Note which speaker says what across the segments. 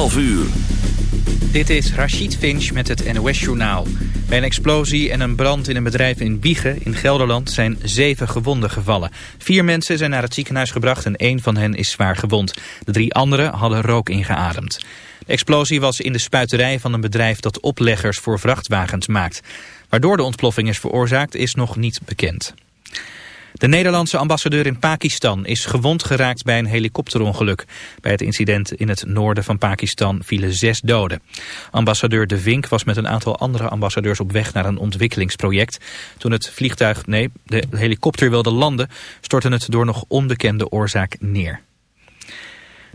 Speaker 1: 12 uur.
Speaker 2: Dit is Rachid Finch met het NOS-journaal. Bij een explosie en een brand in een bedrijf in Wiegen in Gelderland zijn zeven gewonden gevallen. Vier mensen zijn naar het ziekenhuis gebracht en één van hen is zwaar gewond. De drie anderen hadden rook ingeademd. De explosie was in de spuiterij van een bedrijf dat opleggers voor vrachtwagens maakt. Waardoor de ontploffing is veroorzaakt is nog niet bekend. De Nederlandse ambassadeur in Pakistan is gewond geraakt bij een helikopterongeluk. Bij het incident in het noorden van Pakistan vielen zes doden. Ambassadeur De Vink was met een aantal andere ambassadeurs op weg naar een ontwikkelingsproject. Toen het vliegtuig, nee, de helikopter wilde landen, stortte het door nog onbekende oorzaak neer.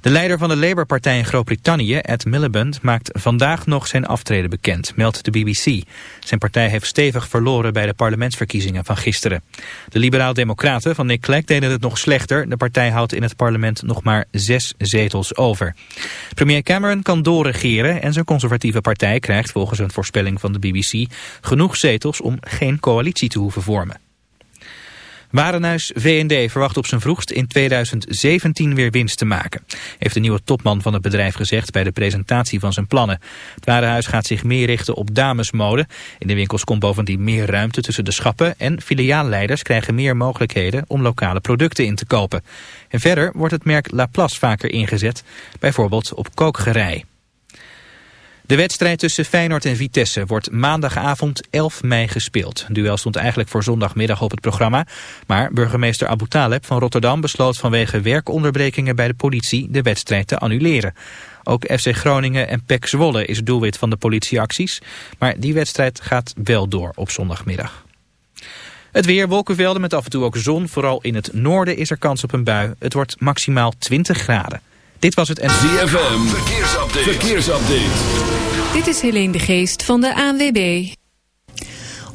Speaker 2: De leider van de Labour-partij in Groot-Brittannië, Ed Miliband, maakt vandaag nog zijn aftreden bekend, meldt de BBC. Zijn partij heeft stevig verloren bij de parlementsverkiezingen van gisteren. De liberaal-democraten van Nick Clegg deden het nog slechter. De partij houdt in het parlement nog maar zes zetels over. Premier Cameron kan doorregeren en zijn conservatieve partij krijgt volgens een voorspelling van de BBC genoeg zetels om geen coalitie te hoeven vormen. Warenhuis V&D verwacht op zijn vroegst in 2017 weer winst te maken. Heeft de nieuwe topman van het bedrijf gezegd bij de presentatie van zijn plannen. Het warenhuis gaat zich meer richten op damesmode. In de winkels komt bovendien meer ruimte tussen de schappen... en filiaalleiders krijgen meer mogelijkheden om lokale producten in te kopen. En verder wordt het merk Laplace vaker ingezet, bijvoorbeeld op kookgerei. De wedstrijd tussen Feyenoord en Vitesse wordt maandagavond 11 mei gespeeld. Het duel stond eigenlijk voor zondagmiddag op het programma. Maar burgemeester Abu Taleb van Rotterdam besloot vanwege werkonderbrekingen bij de politie de wedstrijd te annuleren. Ook FC Groningen en PEC Zwolle is doelwit van de politieacties. Maar die wedstrijd gaat wel door op zondagmiddag. Het weer, wolkenvelden met af en toe ook zon. Vooral in het noorden is er kans op een bui. Het wordt maximaal 20 graden. Dit was het...
Speaker 1: ZFM, verkeersupdate. verkeersupdate.
Speaker 3: Dit is Helene de Geest van de ANWB.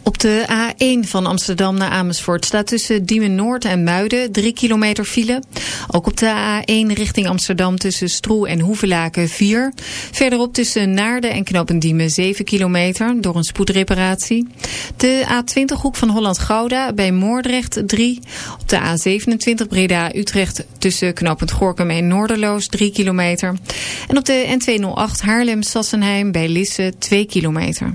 Speaker 3: Op de A1 van Amsterdam naar Amersfoort staat tussen Diemen Noord en Muiden 3 kilometer file. Ook op de A1 richting Amsterdam tussen Stroe en Hoevelaken 4. Verderop tussen Naarden en Knopendiemen 7 kilometer door een spoedreparatie. De A20 hoek van Holland-Gouda bij Moordrecht 3. Op de A27 Breda-Utrecht tussen Knopend Gorkum en Noorderloos 3 kilometer. En op de N208 Haarlem-Sassenheim bij Lisse 2 kilometer.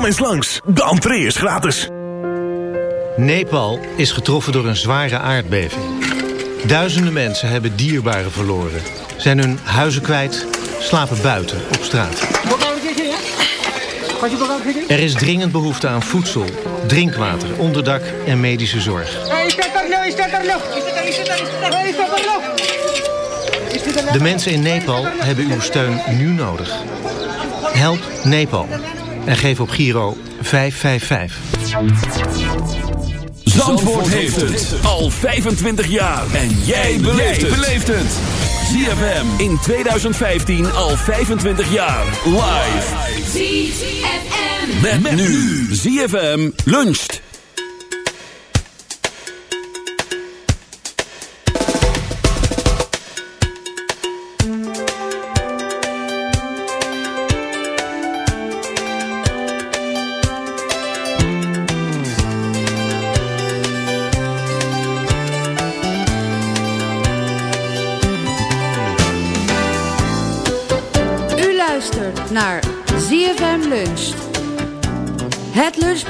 Speaker 4: Kom eens langs, de entree is gratis.
Speaker 5: Nepal is getroffen door een zware aardbeving. Duizenden mensen hebben dierbaren verloren. Zijn hun huizen kwijt, slapen buiten op straat. Er is dringend behoefte aan voedsel, drinkwater, onderdak en medische zorg. De mensen in Nepal hebben uw steun nu nodig. Help Nepal en geef op Giro 555.
Speaker 1: Zandvoort heeft het al 25 jaar. En jij beleeft het. ZFM in 2015 al 25 jaar. Live.
Speaker 6: ZFM.
Speaker 1: Met, nu. ZFM luncht.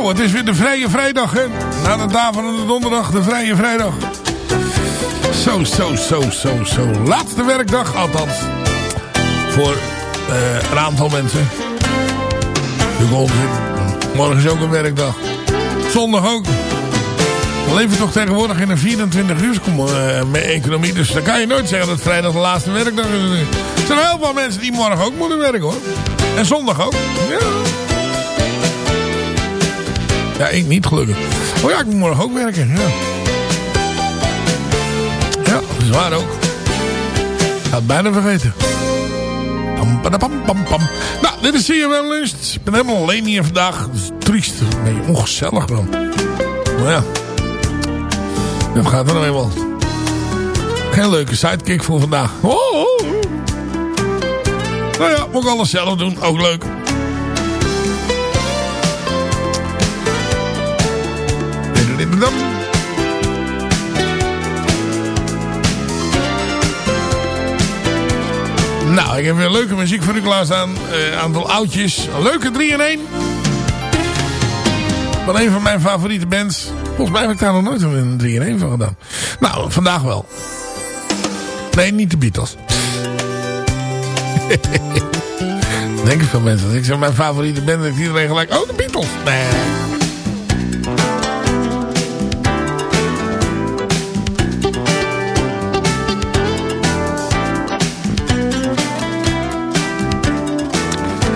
Speaker 7: Zo, het is weer de vrije vrijdag, hè. Na de daverende donderdag, de vrije vrijdag. Zo, zo, zo, zo, zo. Laatste werkdag, althans. Voor eh, een aantal mensen. De onzin. Morgen is ook een werkdag. Zondag ook. We leven toch tegenwoordig in een 24 uur uh, economie. Dus dan kan je nooit zeggen dat vrijdag de laatste werkdag is. Er zijn heel veel mensen die morgen ook moeten werken hoor. En zondag ook. Ja. Ja, ik niet gelukkig. Oh ja, ik moet morgen ook werken. Ja, ja dat is waar ook. Ik had bijna vergeten. Pam, pam, pam, pam. Nou, dit is CFM Lunch. Ik ben helemaal alleen hier vandaag. Dat is triest. Beetje ongezellig dan. Maar ja. Dat gaat er nou eenmaal. Geen leuke sidekick voor vandaag. Oh, oh. Nou ja, moet ik alles zelf doen. Ook leuk. Nou, ik heb weer leuke muziek voor u klaarstaan. Een uh, aantal oudjes. Leuke 3 in 1. Van een van mijn favoriete bands. Volgens mij heb ik daar nog nooit een 3 in 1 van gedaan. Nou, vandaag wel. Nee, niet de Beatles. Denken veel mensen. Als ik zeg mijn favoriete band, dat iedereen gelijk... Oh, de Beatles. Nee.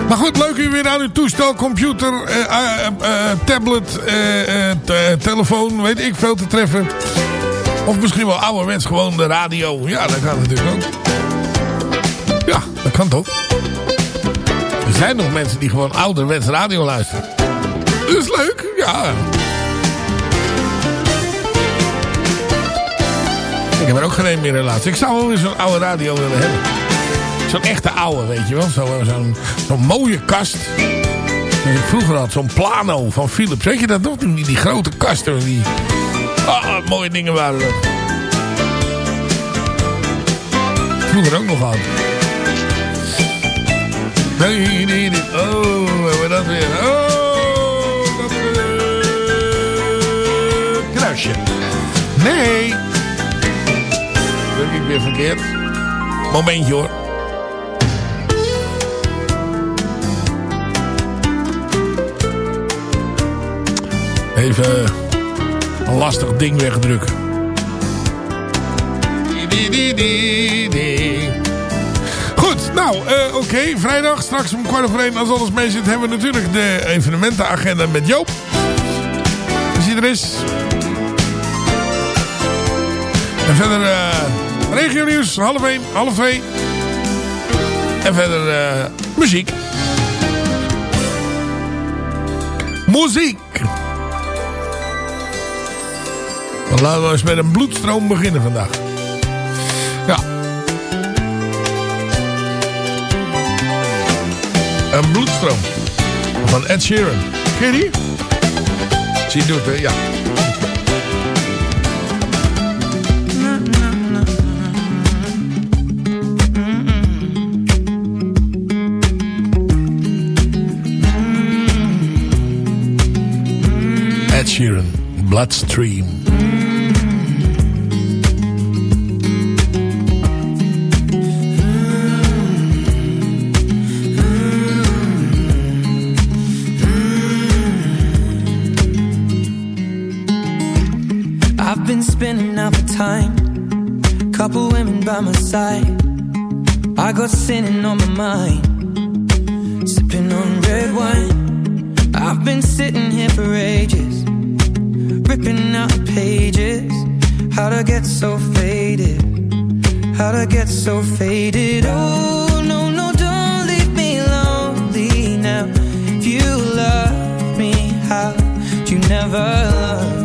Speaker 7: Maar goed, leuk u weer aan uw toestel, computer, uh, uh, uh, tablet, telefoon, weet ik veel te treffen. Of misschien wel ouderwets gewoon de radio. Ja, dat kan natuurlijk ook. Ja, dat kan toch. Er zijn nog mensen die gewoon ouderwets radio luisteren. Dat is leuk, ja. Ik heb er ook geen meer helaas. Ik zou wel weer zo'n oude radio willen hebben. Zo'n echte oude, weet je wel. Zo'n zo zo mooie kast. Zoals ik vroeger had, zo'n plano van Philips. Weet je dat nog? Die, die grote kasten. Die... Oh, mooie dingen waren dat. Vroeger ook nog gehad. Nee, nee, nee. Oh, hebben dat weer. Oh, dat Kruisje. Nee. Druk ik weer verkeerd. Momentje hoor. Even een lastig ding wegdrukken. Goed, nou, uh, oké. Vrijdag, straks om kwart over één, als alles mee zit, hebben we natuurlijk de evenementenagenda met Joop. Als hij er is. En verder uh, regio nieuws, half één, half twee. En verder uh, muziek. Muziek. Laten we eens met een bloedstroom beginnen vandaag. Ja. Een bloedstroom. Van Ed Sheeran. Ken je die? Zie doet, hè? Ja. Ed Sheeran. Bloodstream.
Speaker 8: By my side. I got sinning on my mind. Sipping on red wine. I've been sitting here for ages. Ripping out pages. How'd I get so faded? How'd I get so faded? Oh, no, no, don't leave me lonely now. If you love me, how'd you never learn.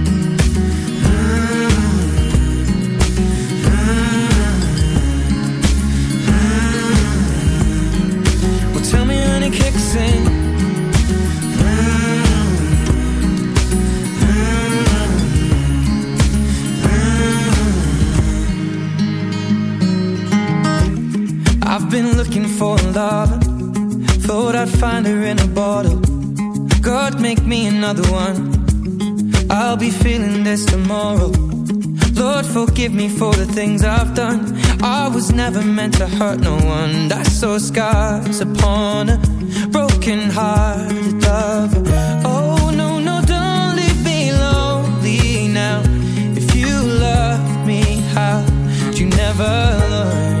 Speaker 8: for a lover. Thought I'd find her in a bottle. God, make me another one. I'll be feeling this tomorrow. Lord, forgive me for the things I've done. I was never meant to hurt no one. I saw scars upon a broken hearted lover. Oh, no, no, don't leave me lonely now. If you love me, how would you never learn?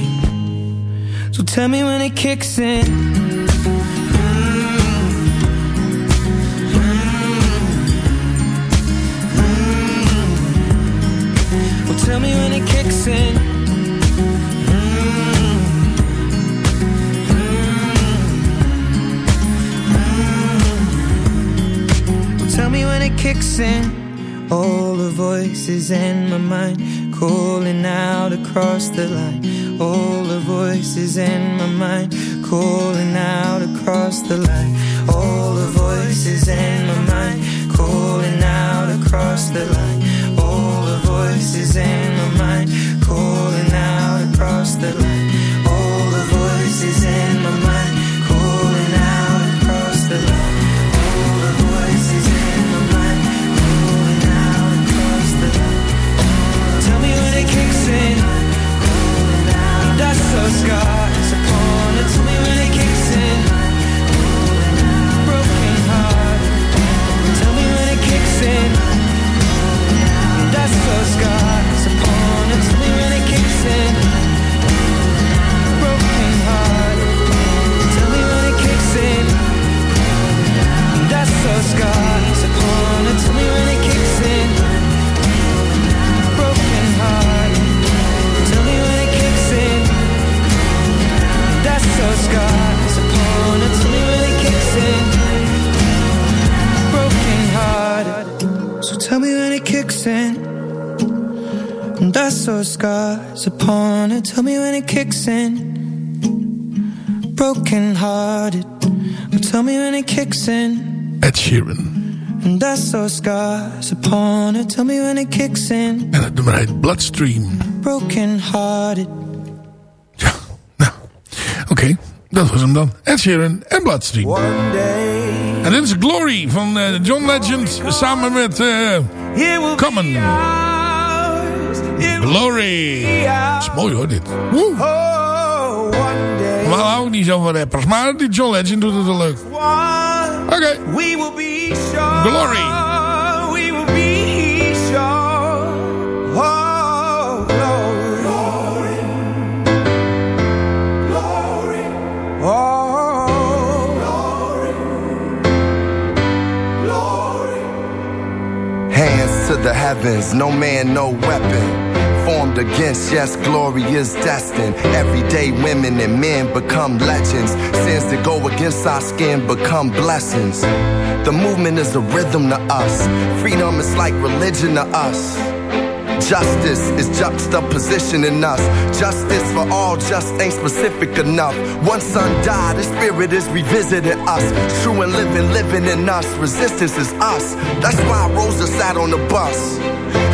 Speaker 8: So tell me when it kicks in. Well, tell me when it kicks in. Well, tell me when it kicks in. All the voices in my mind calling out across the line. All voices in my mind calling out across the line. All the voices in my mind calling out across the line. All the voices in my mind calling out across the line. All the voices in
Speaker 7: Sheeran.
Speaker 8: And that's so scars upon it. Tell me when it kicks in.
Speaker 7: En het nummer heet Bloodstream.
Speaker 8: Broken hearted.
Speaker 7: Oké, dat was hem dan. Ed Sheeran en Bloodstream. En dit is Glory van eh, John Legend samen met eh Common. Glory. Dat is mooi hoor dit. Woe. Normaal hou ik niet zo van rappers, maar die John Legend doet het wel leuk. Oké. Glory.
Speaker 6: We will be sure. Oh, glory. Glory. Oh, glory. Glory.
Speaker 9: Hands to the heavens, no man, no weapon. Against, yes, glory is destined. Everyday women and men become legends. Sins that go against our skin become blessings. The movement is a rhythm to us. Freedom is like religion to us. Justice is juxtapositioning us. Justice for all just ain't specific enough. One son died, the spirit is revisiting us. True and living, living in us. Resistance is us. That's why Rosa sat on the bus.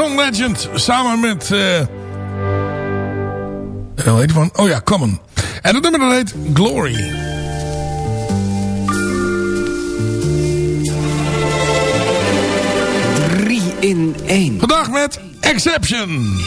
Speaker 7: plaat. John Legend samen met... hoe heet van? Oh ja, Common. En het nummer dat heet Glory.
Speaker 10: Drie in één.
Speaker 7: Vandaag met Exception.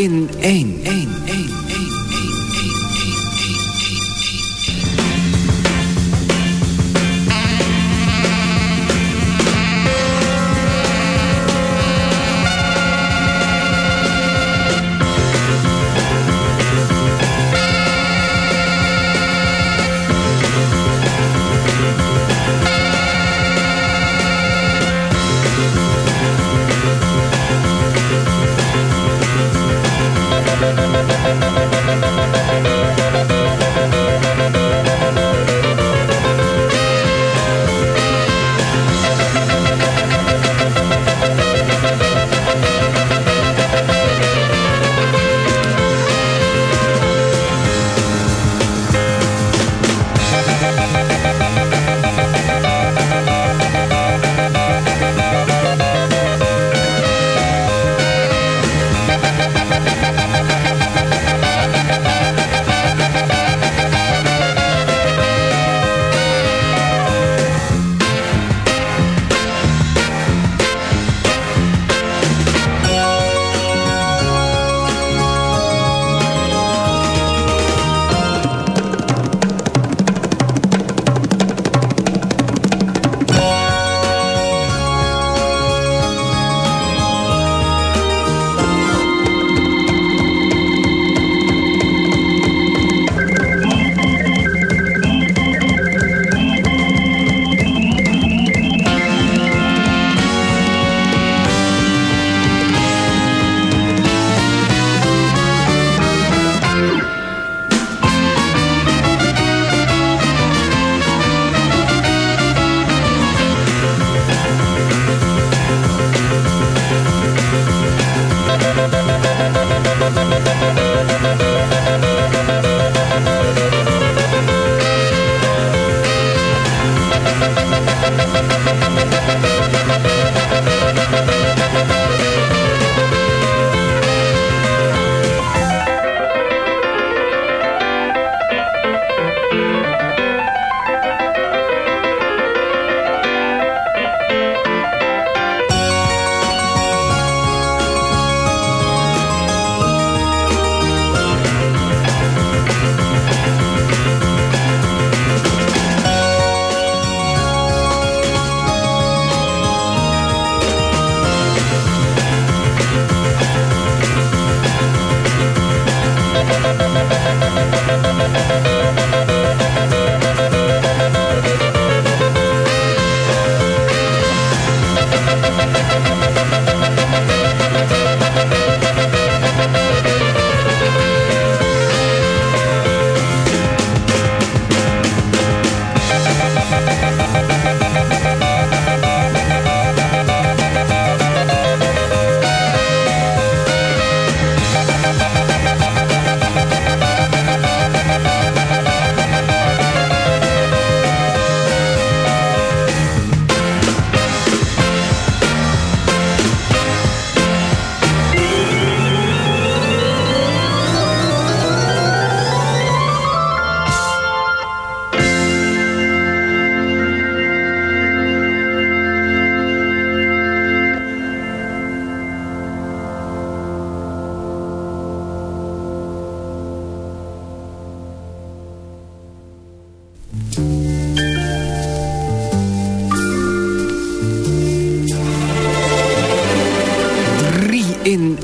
Speaker 10: In 1, 1,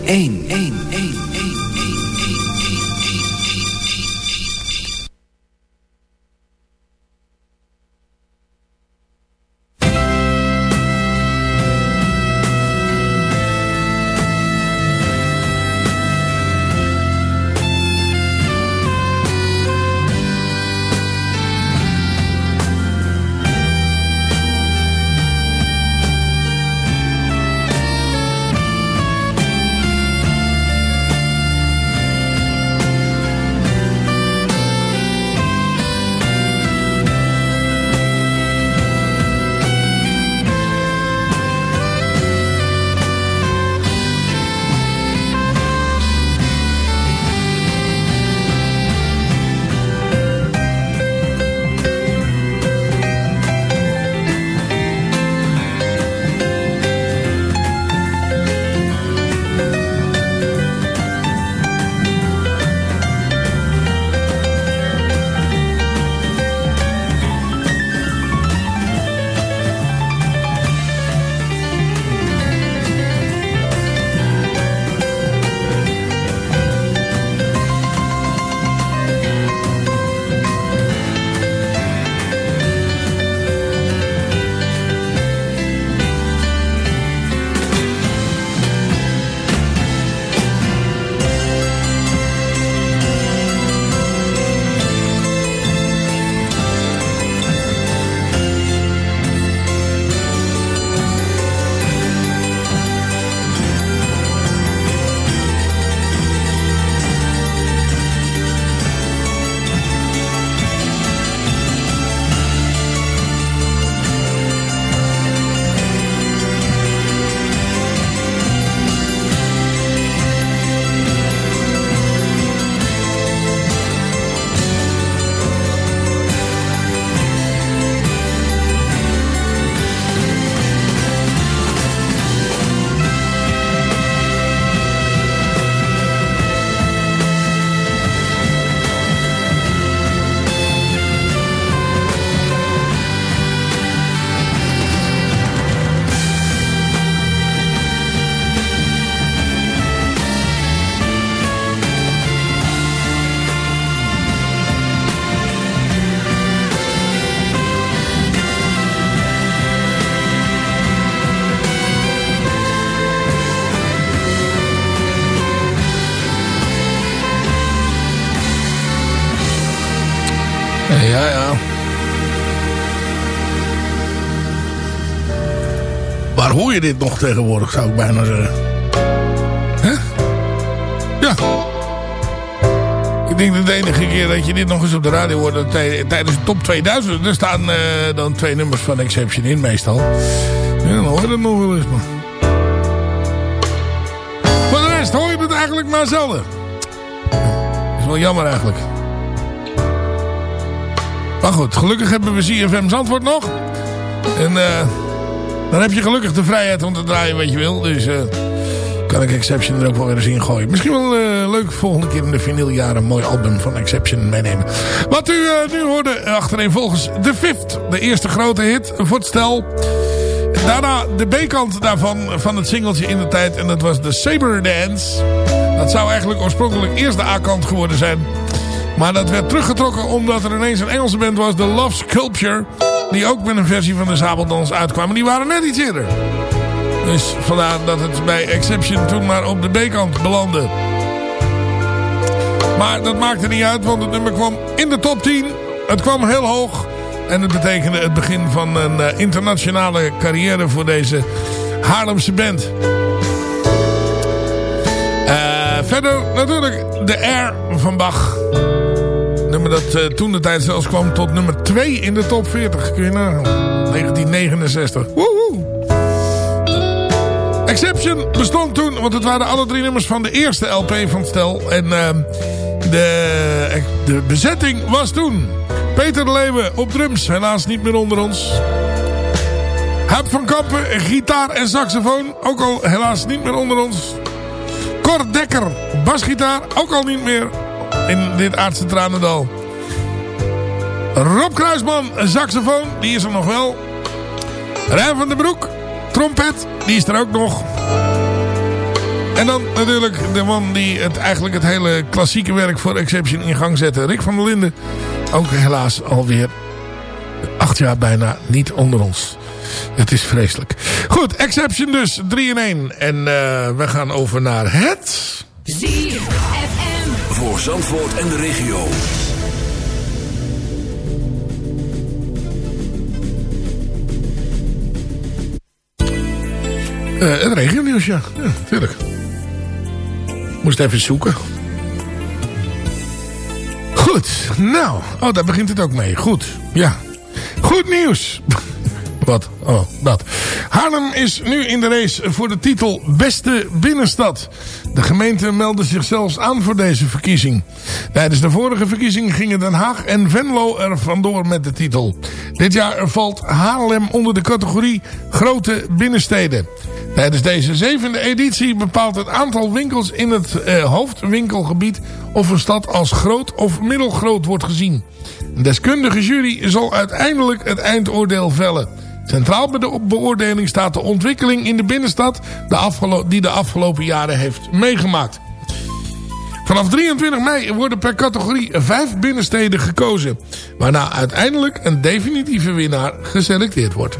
Speaker 10: 1. in 1,
Speaker 7: dit nog tegenwoordig, zou ik bijna zeggen. Hè? Ja. Ik denk dat de enige keer dat je dit nog eens op de radio hoort... tijdens de top 2000... er staan eh, dan twee nummers van Exception in meestal. Ja, dan hoor je het nog wel eens. Maar. Voor de rest hoor je het eigenlijk maar zelden. is wel jammer eigenlijk. Maar goed, gelukkig hebben we CFM Zandvoort nog. En eh, dan heb je gelukkig de vrijheid om te draaien wat je wil. Dus eh, kan ik Exception er ook wel weer eens in gooien. Misschien wel eh, leuk volgende keer in de vinyljaren een mooi album van Exception meenemen. Wat u eh, nu hoorde achtereenvolgens The Fifth. De eerste grote hit voor het stel. Daarna de B-kant daarvan, van het singeltje in de tijd. En dat was de Saber Dance. Dat zou eigenlijk oorspronkelijk eerst de A-kant geworden zijn. Maar dat werd teruggetrokken omdat er ineens een Engelse band was. The Love Sculpture. Die ook met een versie van de Zabeldans uitkwamen. Die waren net iets eerder. Dus vandaar dat het bij Exception toen maar op de B-kant belandde. Maar dat maakte niet uit, want het nummer kwam in de top 10. Het kwam heel hoog. En het betekende het begin van een eh, internationale carrière voor deze Haarlemse band. Eh, verder natuurlijk de Air van Bach. Dat eh, toen de tijd zelfs kwam tot nummer 2 in de top 40. Kun je nagaan. 1969. Woehoe. Exception bestond toen, want het waren alle drie nummers van de eerste LP van het stel. En ehm, de, de bezetting was toen Peter de Leeuwen op drums, helaas niet meer onder ons. Huip van Kampen, gitaar en saxofoon, ook al helaas niet meer onder ons. Cor Dekker, basgitaar, ook al niet meer in dit aardse tranendal. Rob Kruisman, saxofoon, die is er nog wel. Rijn van den Broek, trompet, die is er ook nog. En dan natuurlijk de man die het, eigenlijk het hele klassieke werk voor Exception in gang zette. Rick van der Linden. Ook helaas alweer acht jaar bijna niet onder ons. Het is vreselijk. Goed, Exception dus, 3 in 1. En eh, we gaan over naar het...
Speaker 1: Zandvoort en de regio.
Speaker 7: eh het regionieuws, ja. Natuurlijk. Moest even zoeken. Goed, nou. Oh, daar begint het ook mee. Goed, ja. Goed nieuws. Wat? Oh, dat. Haarlem is nu in de race voor de titel Beste Binnenstad. De gemeente meldde zich zelfs aan voor deze verkiezing. Tijdens de vorige verkiezing gingen Den Haag en Venlo er vandoor met de titel. Dit jaar valt Haarlem onder de categorie Grote Binnensteden. Tijdens deze zevende editie bepaalt het aantal winkels in het eh, hoofdwinkelgebied... of een stad als groot of middelgroot wordt gezien. Een deskundige jury zal uiteindelijk het eindoordeel vellen. Centraal bij de beoordeling staat de ontwikkeling in de binnenstad... De die de afgelopen jaren heeft meegemaakt. Vanaf 23 mei worden per categorie vijf binnensteden gekozen. Waarna uiteindelijk een definitieve winnaar geselecteerd wordt.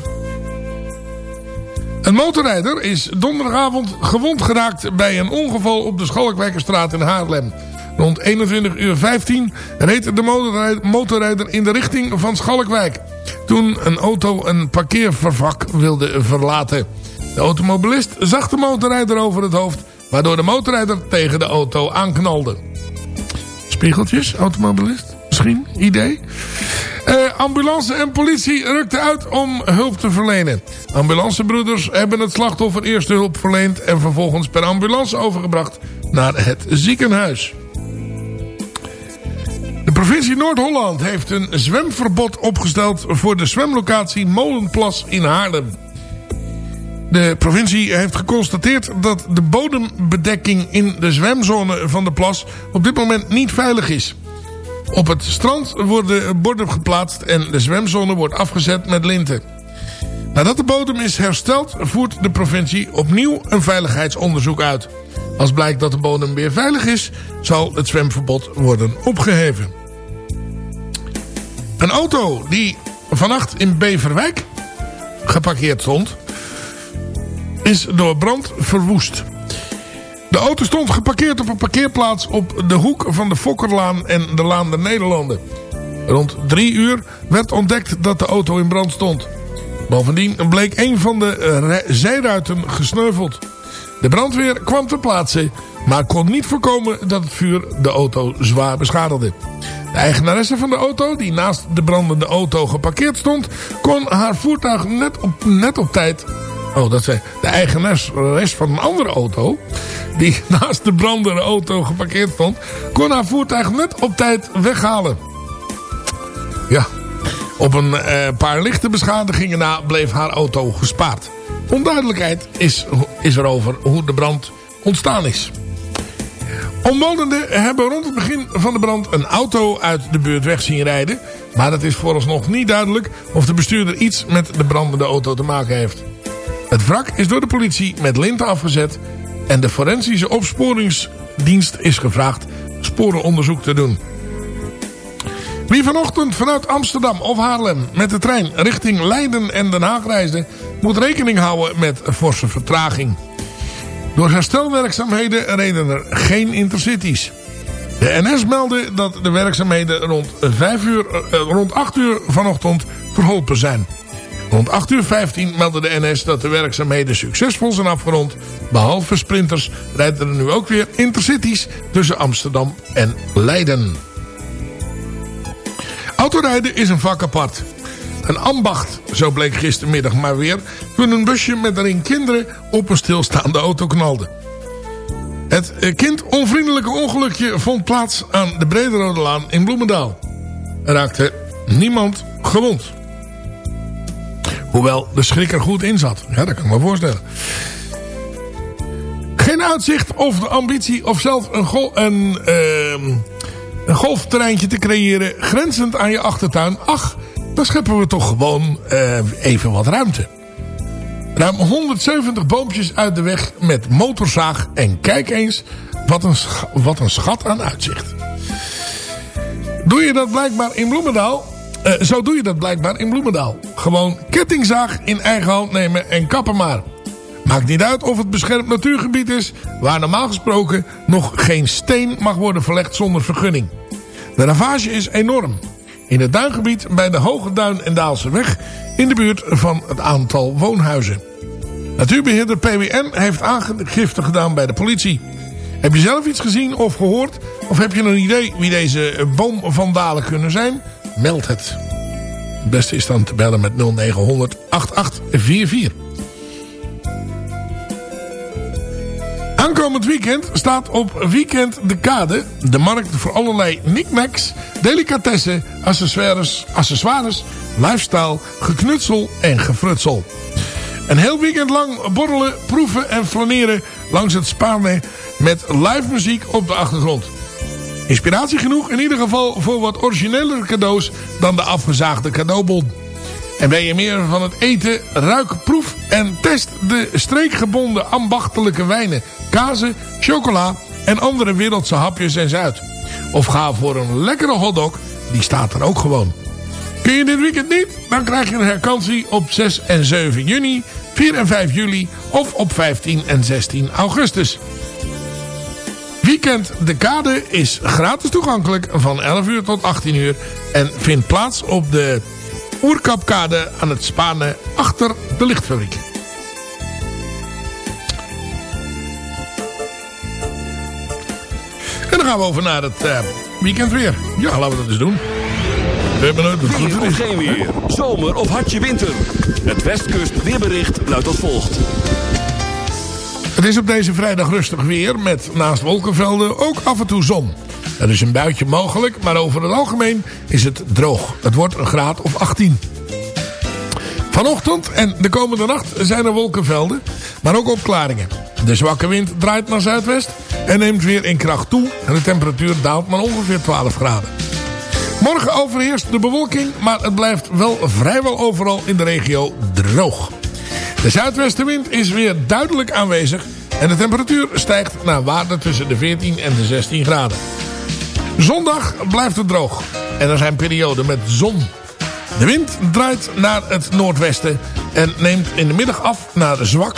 Speaker 7: Een motorrijder is donderdagavond gewond geraakt bij een ongeval op de Schalkwijkerstraat in Haarlem. Rond 21 uur 15 reed de motorrijder in de richting van Schalkwijk. Toen een auto een parkeervervak wilde verlaten. De automobilist zag de motorrijder over het hoofd, waardoor de motorrijder tegen de auto aanknalde. Spiegeltjes, automobilist? Misschien? Idee? Eh, ambulance en politie rukten uit om hulp te verlenen. Ambulancebroeders hebben het slachtoffer eerste hulp verleend... en vervolgens per ambulance overgebracht naar het ziekenhuis. Provincie Noord-Holland heeft een zwemverbod opgesteld... voor de zwemlocatie Molenplas in Haarlem. De provincie heeft geconstateerd dat de bodembedekking in de zwemzone van de plas... op dit moment niet veilig is... Op het strand worden borden geplaatst en de zwemzone wordt afgezet met linten. Nadat de bodem is hersteld voert de provincie opnieuw een veiligheidsonderzoek uit. Als blijkt dat de bodem weer veilig is, zal het zwemverbod worden opgeheven. Een auto die vannacht in Beverwijk geparkeerd stond, is door brand verwoest. De auto stond geparkeerd op een parkeerplaats op de hoek van de Fokkerlaan en de Laan der Nederlanden. Rond drie uur werd ontdekt dat de auto in brand stond. Bovendien bleek een van de eh, zijruiten gesneuveld. De brandweer kwam ter plaatse, maar kon niet voorkomen dat het vuur de auto zwaar beschadigde. De eigenaresse van de auto, die naast de brandende auto geparkeerd stond, kon haar voertuig net op, net op tijd... Oh, dat zei de eigenares van een andere auto, die naast de brandende auto geparkeerd stond, kon haar voertuig net op tijd weghalen. Ja, op een eh, paar lichte beschadigingen na bleef haar auto gespaard. Onduidelijkheid is, is er over hoe de brand ontstaan is. Omwonenden hebben rond het begin van de brand een auto uit de buurt weg zien rijden. Maar het is vooralsnog niet duidelijk of de bestuurder iets met de brandende auto te maken heeft. Het wrak is door de politie met linten afgezet. En de forensische opsporingsdienst is gevraagd sporenonderzoek te doen. Wie vanochtend vanuit Amsterdam of Haarlem met de trein richting Leiden en Den Haag reisde... moet rekening houden met forse vertraging. Door herstelwerkzaamheden reden er geen intercities. De NS meldde dat de werkzaamheden rond, 5 uur, eh, rond 8 uur vanochtend verholpen zijn. Rond 8 uur 15 meldde de NS dat de werkzaamheden succesvol zijn afgerond. Behalve sprinters rijden er nu ook weer intercities tussen Amsterdam en Leiden. Autorijden is een vak apart. Een ambacht, zo bleek gistermiddag maar weer... toen een busje met erin kinderen op een stilstaande auto knalde. Het eh, kindonvriendelijke ongelukje vond plaats aan de Brederode Laan in Bloemendaal. Er raakte niemand gewond. Hoewel de schrik er goed in zat. Ja, dat kan ik me voorstellen. Geen uitzicht of de ambitie of zelf een, ehm, een golfterreintje te creëren... grenzend aan je achtertuin. Ach, dan scheppen we toch gewoon eh, even wat ruimte. Ruim 170 boompjes uit de weg met motorzaag. En kijk eens, wat een, wat een schat aan uitzicht. Doe je dat blijkbaar in Bloemendaal? Eh, zo doe je dat blijkbaar in Bloemendaal. Gewoon kettingzaag in eigen hand nemen en kappen maar. Maakt niet uit of het beschermd natuurgebied is... waar normaal gesproken nog geen steen mag worden verlegd zonder vergunning. De ravage is enorm. In het duingebied bij de Hoge Duin en Daalse Weg... in de buurt van het aantal woonhuizen. Natuurbeheerder PWN heeft aangifte gedaan bij de politie. Heb je zelf iets gezien of gehoord? Of heb je een idee wie deze boomvandalen kunnen zijn? Meld het. Het beste is dan te bellen met 0900 8844. Aankomend weekend staat op Weekend de Kade de markt voor allerlei knickknacks, delicatessen, accessoires, accessoires lifestyle, geknutsel en gefrutsel. Een heel weekend lang borrelen, proeven en flaneren langs het Spaarne met live muziek op de achtergrond. Inspiratie genoeg in ieder geval voor wat originelere cadeaus dan de afgezaagde cadeaubon. En ben je meer van het eten, ruik, proef en test de streekgebonden ambachtelijke wijnen, kazen, chocola en andere wereldse hapjes en zuid. Of ga voor een lekkere hotdog, die staat er ook gewoon. Kun je dit weekend niet? Dan krijg je een herkansie op 6 en 7 juni, 4 en 5 juli of op 15 en 16 augustus. Weekend De Kade is gratis toegankelijk van 11 uur tot 18 uur en vindt plaats op de Oerkapkade aan het Spanen achter de lichtfabriek. En dan gaan we over naar het eh, weekend weer. Ja, laten we dat eens doen. We hebben het goed
Speaker 1: Weer of geen weer. Zomer of hartje winter. Het Westkust weerbericht luidt als volgt.
Speaker 7: Het is op deze vrijdag rustig weer met naast wolkenvelden ook af en toe zon. Er is een buitje mogelijk, maar over het algemeen is het droog. Het wordt een graad of 18. Vanochtend en de komende nacht zijn er wolkenvelden, maar ook opklaringen. De zwakke wind draait naar zuidwest en neemt weer in kracht toe. En de temperatuur daalt naar ongeveer 12 graden. Morgen overheerst de bewolking, maar het blijft wel vrijwel overal in de regio droog. De zuidwestenwind is weer duidelijk aanwezig en de temperatuur stijgt naar waarde tussen de 14 en de 16 graden. Zondag blijft het droog. En er zijn perioden met zon. De wind draait naar het noordwesten en neemt in de middag af naar zwak.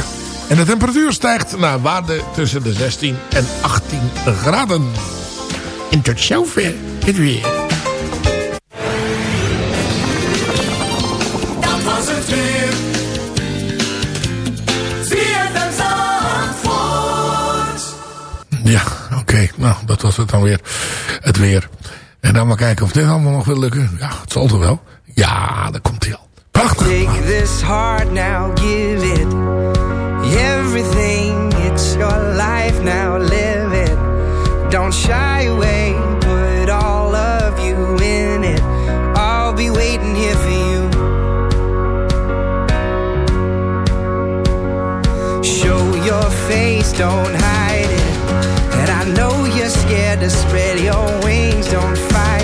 Speaker 7: En de temperatuur stijgt naar waarde tussen de 16 en 18 graden. En tot zover het weer. Dat was het weer. Nou, dat was het dan weer. Het weer. En dan maar kijken of dit allemaal nog wil lukken. Ja, het zal toch wel. Ja, daar komt hij al. Prachtig.
Speaker 11: Take this heart now, give it everything. It's your life now, live it. Don't shy away, put all of you in it. I'll be waiting here for you. Show your face, don't hide. scared to spread your wings. Don't fight.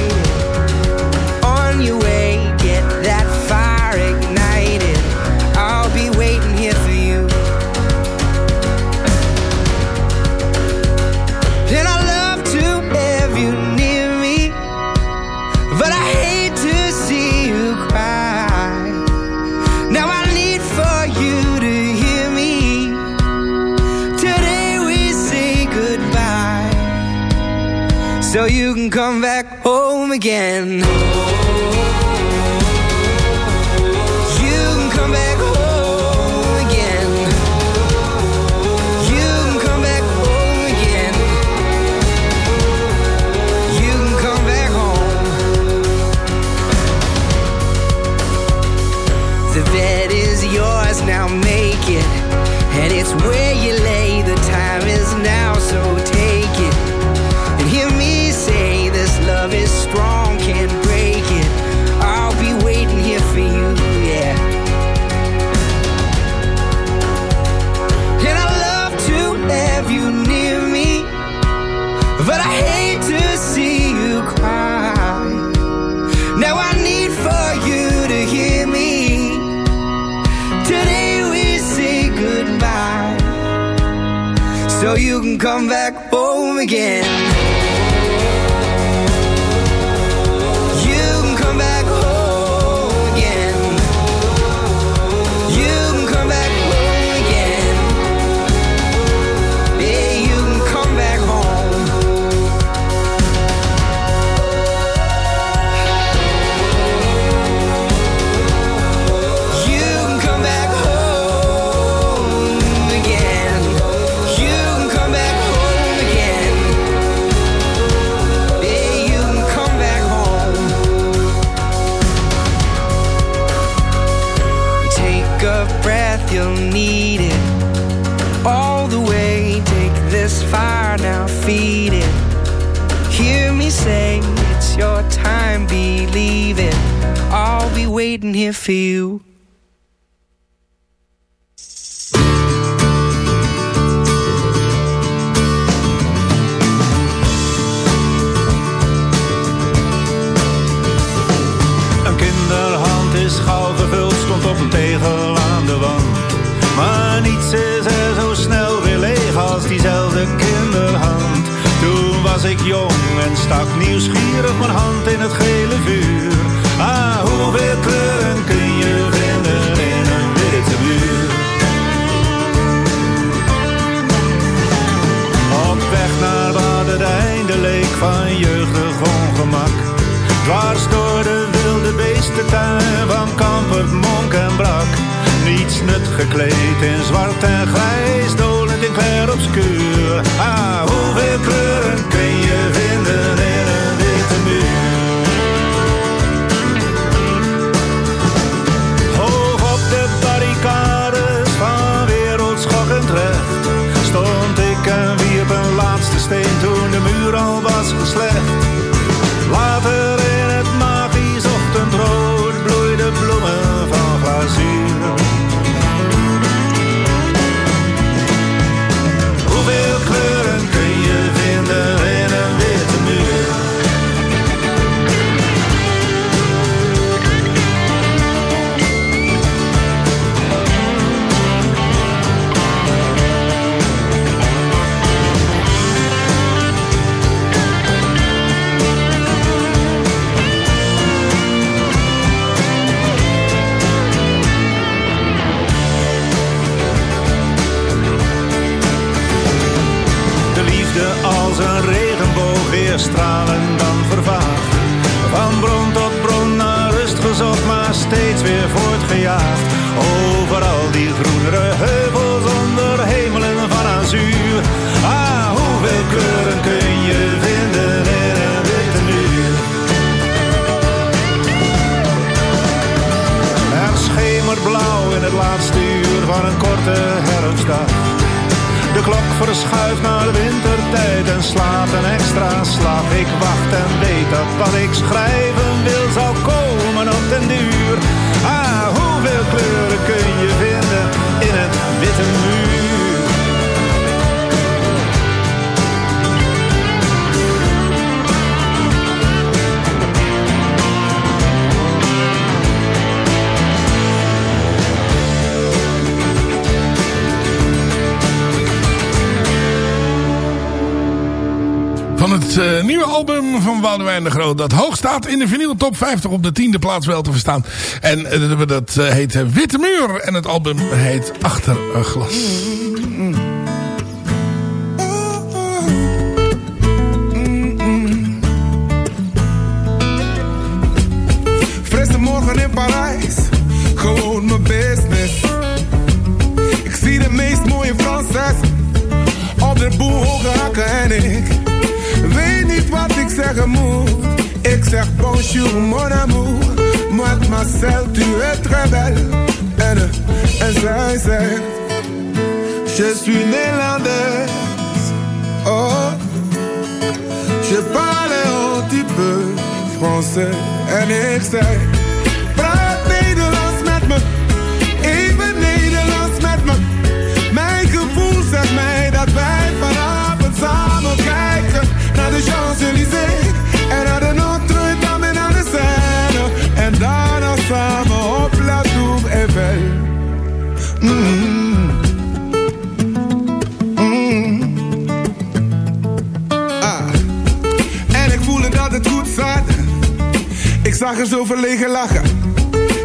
Speaker 11: again. come back home again. here for you.
Speaker 12: gekleed in zwart en grijs. Het
Speaker 7: eh, nieuwe album van Boudewijn de Groot. Dat hoog staat in de vinyl top 50 op de tiende plaats wel te verstaan. En eh, dat eh, heet Witte Muur. En het album heet Achter een Glas.
Speaker 13: Frisse morgen in Parijs, gewoon mijn business. Ik zie de meest mooie Franses op de boel hoge hakken en ik niet wat ik zeggen mon amour, mademoiselle tu es très belle. En, en zij je suis néerlandaise. Oh, je parle un petit peu français. En ik naar de Champs-Élysées. En naar de Notre-Dame naar de Seine. En daarna samen op La Tour Eiffel. Mm. Mm. Ah. En ik voelde dat het goed zat. Ik zag er zo verlegen lachen.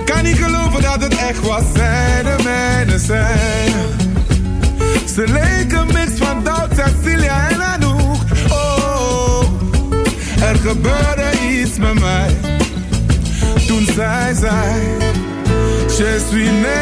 Speaker 13: Kan niet geloven dat het echt was. Zij de mijne zijn. Ze leken mix van Doubt, Cecilia en Anouk. Gebeurde iets met mij. Toen zij zei, je suis Nederlands.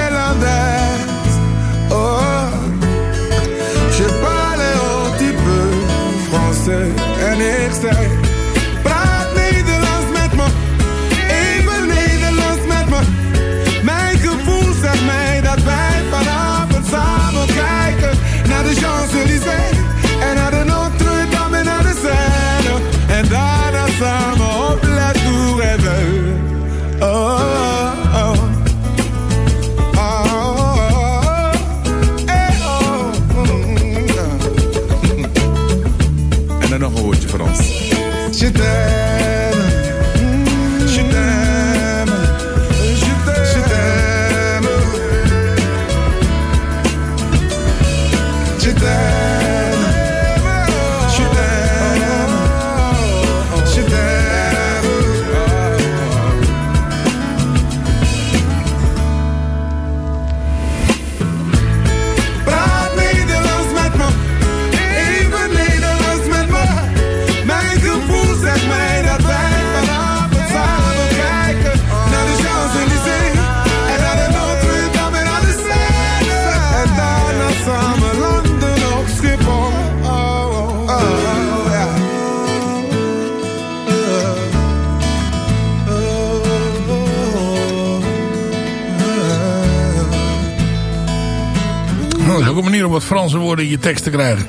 Speaker 13: Je
Speaker 7: tekst te krijgen.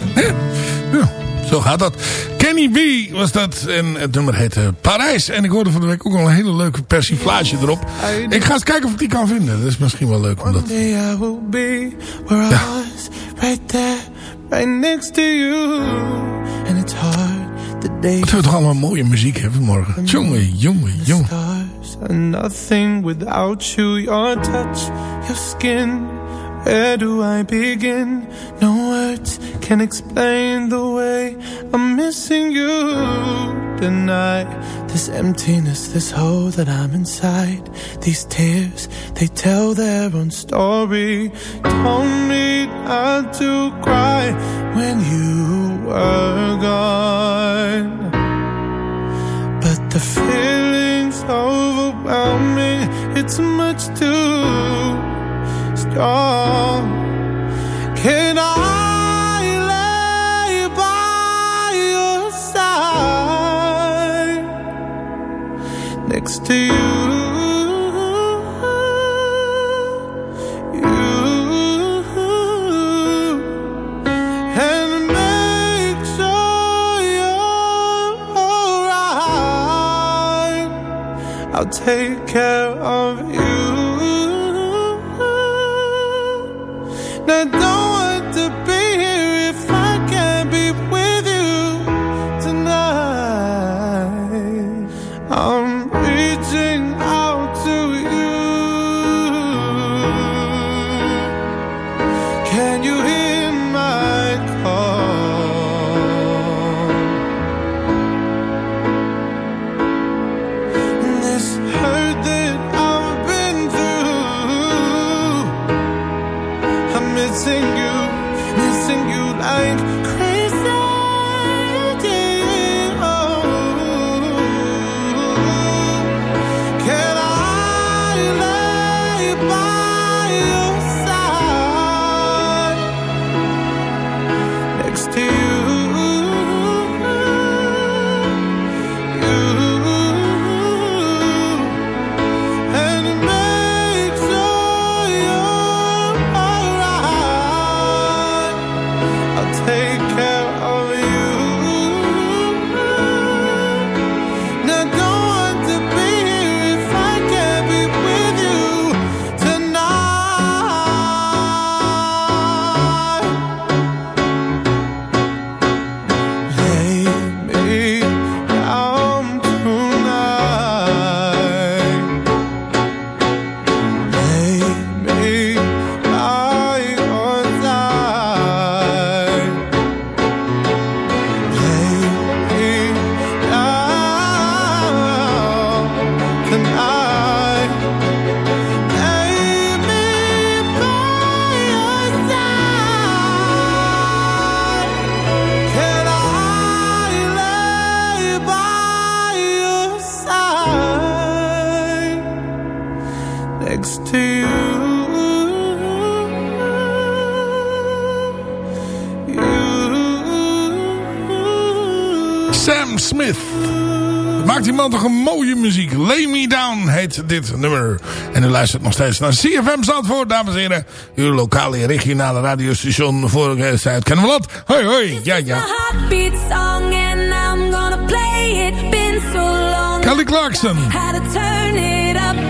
Speaker 7: Ja, zo gaat dat. Kenny B was dat. En het nummer heette Parijs. En ik hoorde van de week ook al een hele leuke persiflage erop. Ik ga eens kijken of ik die kan vinden. Dat is misschien wel leuk. Omdat...
Speaker 13: Day
Speaker 7: Wat hebben we toch allemaal mooie muziek hè, vanmorgen. Jongen, jongen, jongen.
Speaker 13: nothing without you. Your touch, your skin. Where do I begin? No words can explain the way I'm missing you tonight. This emptiness, this hole that I'm inside. These tears, they tell their own story. Told me not to cry when you were gone. But the feeling's overwhelming. It's much too can I lay by your side next to you?
Speaker 14: I'll take care of you. that don't
Speaker 7: regelmatige mooie muziek. Lay Me Down heet dit nummer. En u luistert nog steeds naar CFM Zandvoort, dames en heren. Uw lokale regionale radiostation voor eh, Zuid-Kennemerland. Hoi, hoi. Ja, ja. Kelly Clarkson.
Speaker 8: To turn it up.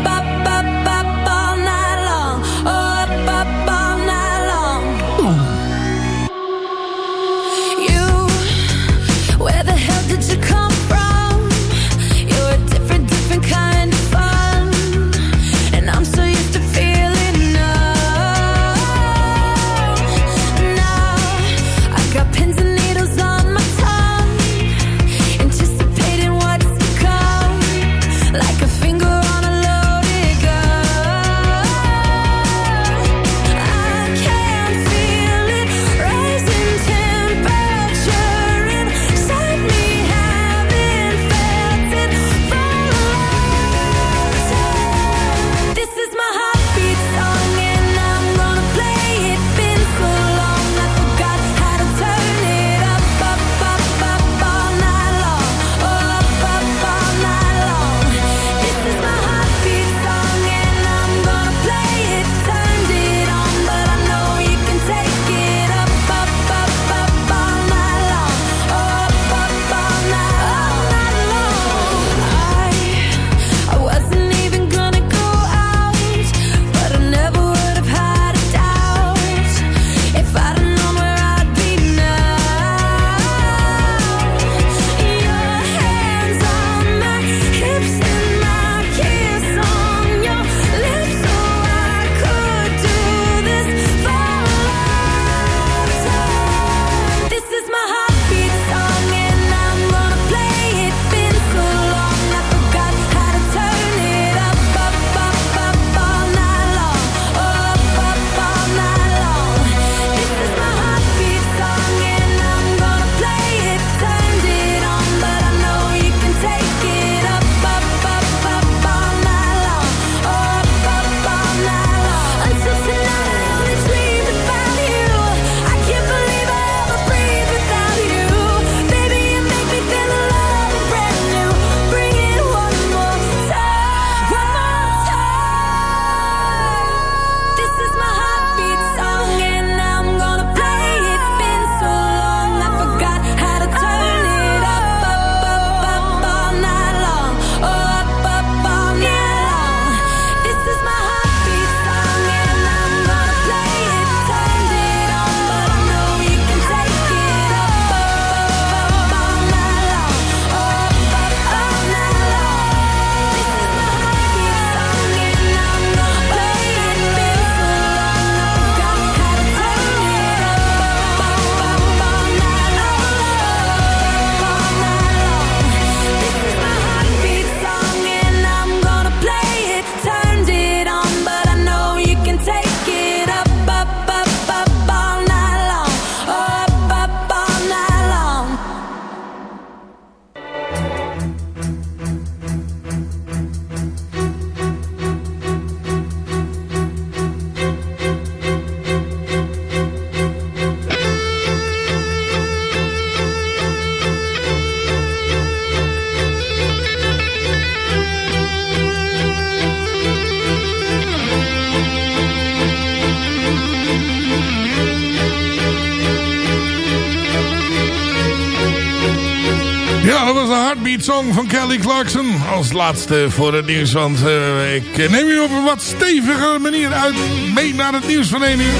Speaker 7: Van Kelly Clarkson. Als laatste voor het nieuws, want uh, ik neem u op een wat stevige manier uit mee naar het nieuws van 1 uur.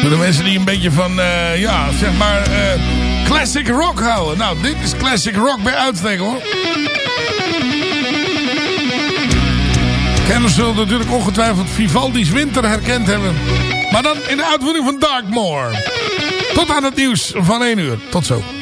Speaker 7: Voor de mensen die een beetje van, uh, ja, zeg maar, uh, classic rock houden. Nou, dit is classic rock bij uitstek hoor. Kenners zullen natuurlijk ongetwijfeld Vivaldi's Winter herkend hebben. Maar dan in de uitvoering van Darkmoor. Tot aan het nieuws van 1 uur. Tot zo.